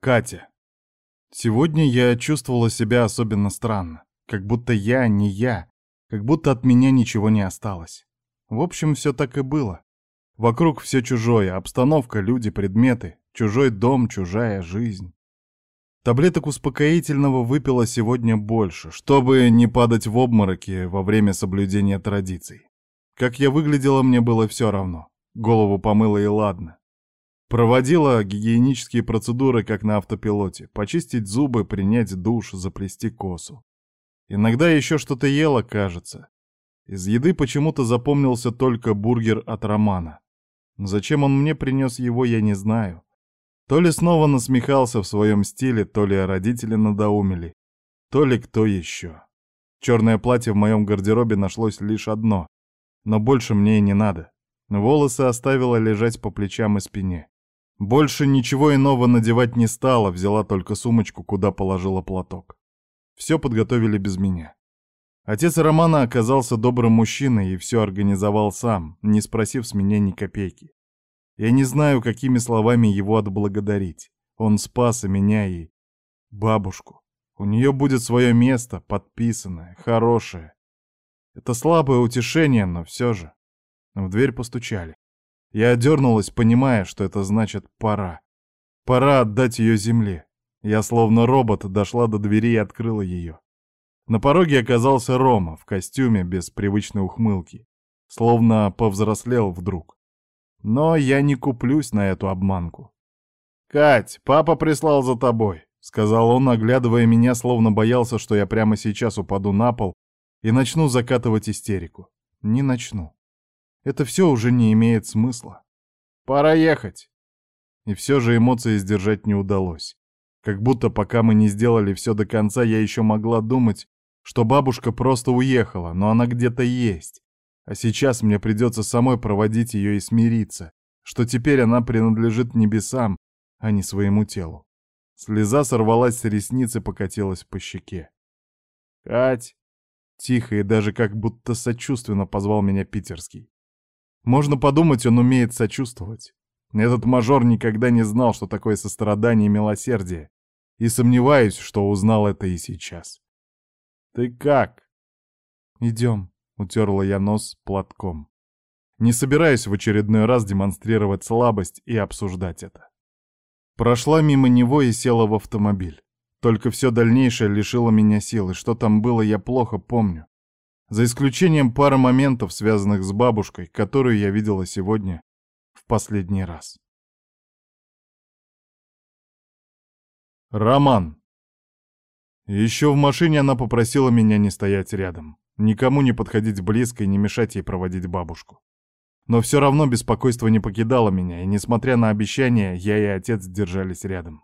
Катя. Сегодня я чувствовала себя особенно странно. Как будто я не я. Как будто от меня ничего не осталось. В общем, все так и было. Вокруг все чужое. Обстановка, люди, предметы. Чужой дом, чужая жизнь. Таблеток успокоительного выпила сегодня больше, чтобы не падать в обмороки во время соблюдения традиций. Как я выглядела, мне было все равно. Голову помыла и ладно. Проводила гигиенические процедуры, как на автопилоте. Почистить зубы, принять душ, заплести косу. Иногда еще что-то ела, кажется. Из еды почему-то запомнился только бургер от Романа. Зачем он мне принес его, я не знаю. То ли снова насмехался в своем стиле, то ли родители надоумили, то ли кто еще. Черное платье в моем гардеробе нашлось лишь одно, но больше мне и не надо. Волосы оставила лежать по плечам и спине. Больше ничего иного надевать не стала, взяла только сумочку, куда положила платок. Все подготовили без меня. Отец Романа оказался добрым мужчиной и все организовал сам, не спросив с меня ни копейки. Я не знаю, какими словами его отблагодарить. Он спас и меня, и бабушку. У нее будет свое место, подписанное, хорошее. Это слабое утешение, но все же. В дверь постучали. Я одернулась, понимая, что это значит «пора». Пора отдать ее земле. Я словно робот дошла до двери и открыла ее. На пороге оказался Рома в костюме без привычной ухмылки. Словно повзрослел вдруг. Но я не куплюсь на эту обманку. «Кать, папа прислал за тобой», — сказал он, оглядывая меня, словно боялся, что я прямо сейчас упаду на пол и начну закатывать истерику. Не начну. Это все уже не имеет смысла. Пора ехать. И все же эмоции сдержать не удалось. Как будто пока мы не сделали все до конца, я еще могла думать, что бабушка просто уехала, но она где-то есть. А сейчас мне придется самой проводить ее и смириться, что теперь она принадлежит небесам, а не своему телу. Слеза сорвалась с ресниц и покатилась по щеке. «Кать!» Тихо и даже как будто сочувственно позвал меня питерский. Можно подумать, он умеет сочувствовать. Этот мажор никогда не знал, что такое сострадание и милосердие. И сомневаюсь, что узнал это и сейчас. «Ты как?» «Идем», — утерла я нос платком. Не собираюсь в очередной раз демонстрировать слабость и обсуждать это. Прошла мимо него и села в автомобиль. Только все дальнейшее лишило меня сил, и что там было, я плохо помню. За исключением пары моментов, связанных с бабушкой, которую я видела сегодня в последний раз. Роман. Еще в машине она попросила меня не стоять рядом, никому не подходить близко и не мешать ей проводить бабушку. Но все равно беспокойство не покидало меня, и, несмотря на обещания, я и отец держались рядом.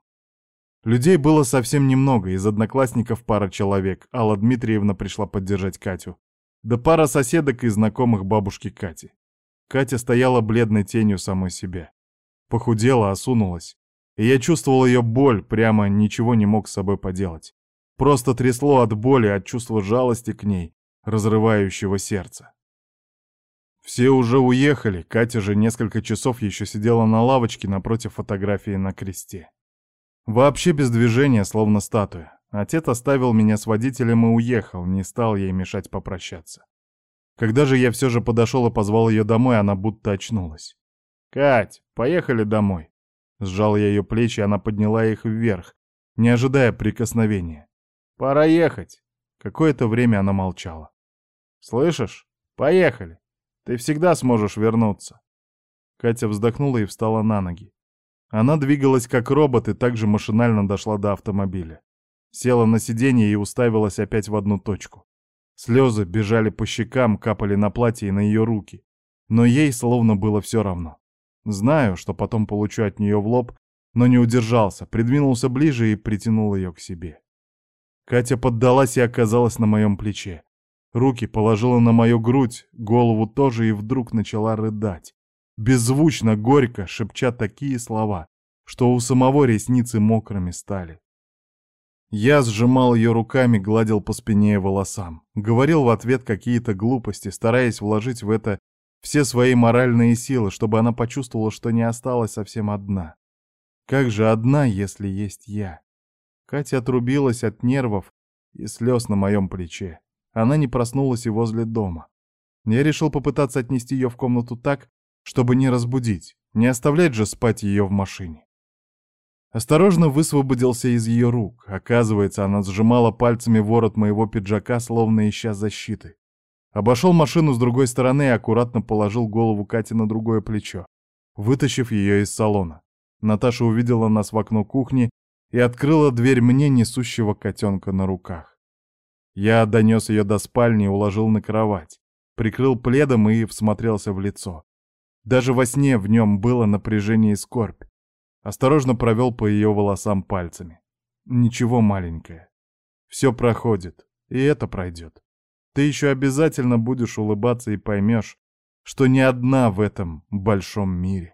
Людей было совсем немного, из одноклассников пара человек, Алла Дмитриевна пришла поддержать Катю да пара соседок и знакомых бабушки Кати. Катя стояла бледной тенью самой себя. Похудела, осунулась. И я чувствовал ее боль, прямо ничего не мог с собой поделать. Просто трясло от боли, от чувства жалости к ней, разрывающего сердце. Все уже уехали, Катя же несколько часов еще сидела на лавочке напротив фотографии на кресте. Вообще без движения, словно статуя. Отец оставил меня с водителем и уехал, не стал ей мешать попрощаться. Когда же я все же подошел и позвал ее домой, она будто очнулась. «Кать, поехали домой!» Сжал я ее плечи, она подняла их вверх, не ожидая прикосновения. «Пора ехать!» Какое-то время она молчала. «Слышишь? Поехали! Ты всегда сможешь вернуться!» Катя вздохнула и встала на ноги. Она двигалась как робот и также машинально дошла до автомобиля. Села на сиденье и уставилась опять в одну точку. Слезы бежали по щекам, капали на платье и на ее руки. Но ей словно было все равно. Знаю, что потом получу от нее в лоб, но не удержался, придвинулся ближе и притянул ее к себе. Катя поддалась и оказалась на моем плече. Руки положила на мою грудь, голову тоже и вдруг начала рыдать. Беззвучно, горько, шепча такие слова, что у самого ресницы мокрыми стали. Я сжимал ее руками, гладил по спине и волосам. Говорил в ответ какие-то глупости, стараясь вложить в это все свои моральные силы, чтобы она почувствовала, что не осталась совсем одна. Как же одна, если есть я? Катя отрубилась от нервов и слез на моем плече. Она не проснулась и возле дома. Я решил попытаться отнести ее в комнату так, чтобы не разбудить, не оставлять же спать ее в машине. Осторожно высвободился из ее рук. Оказывается, она сжимала пальцами ворот моего пиджака, словно ища защиты. Обошел машину с другой стороны и аккуратно положил голову Кати на другое плечо, вытащив ее из салона. Наташа увидела нас в окно кухни и открыла дверь мне, несущего котенка на руках. Я донес ее до спальни и уложил на кровать, прикрыл пледом и всмотрелся в лицо. Даже во сне в нем было напряжение и скорбь. Осторожно провел по ее волосам пальцами. Ничего, маленькая. Все проходит, и это пройдет. Ты еще обязательно будешь улыбаться и поймешь, что не одна в этом большом мире.